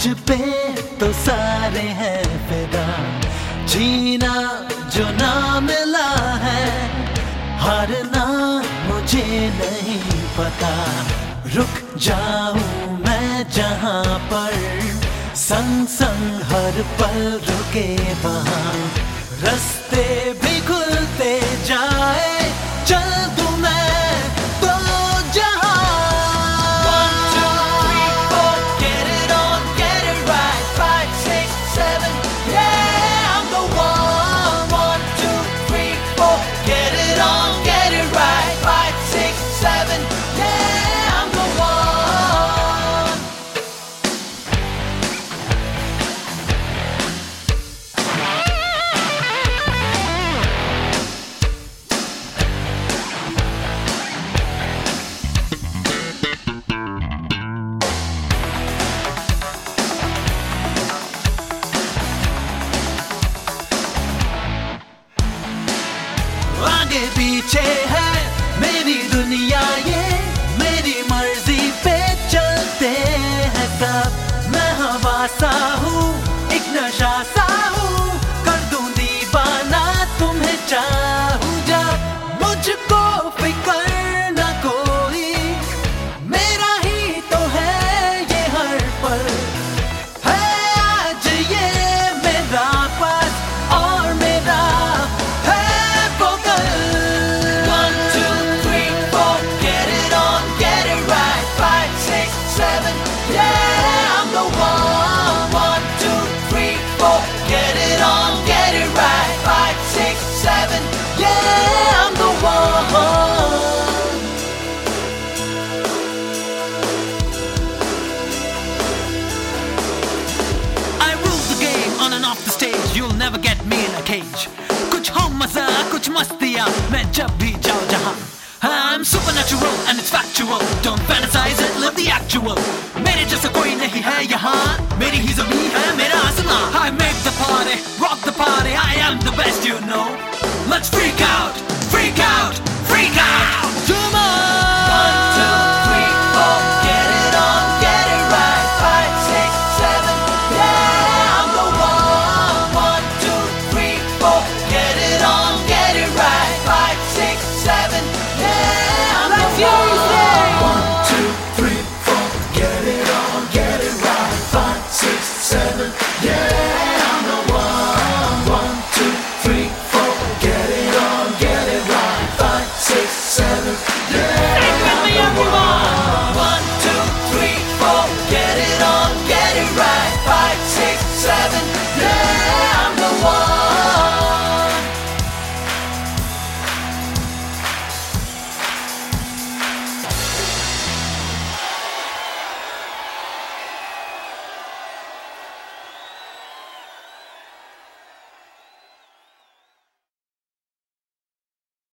मुझ पे तो सारे हैं फिदा। जीना जो ना मिला है, हारना मुझे नहीं पता। रुक जाऊँ मैं जहाँ पर संग संग हर पल रुके वहाँ। आगे पीछे है। मेरी दुनिया ये, मेरी मर्ज़ी पे चलते हैं सब। मैं हवा सा हूँ, एक नशा सा and off the stage You'll never get me in a cage कुछ हो मजा कुछ मस्तियाँ मैं जब भी जाऊँ जहाँ I'm supernatural and it's factual Don't fantasize it, live the actual मेरे जैसा कोई नहीं है यहाँ मेरी ही जमीन है मेरा आसमां I make the party, rock the party I am the best you know Let's freak out, freak out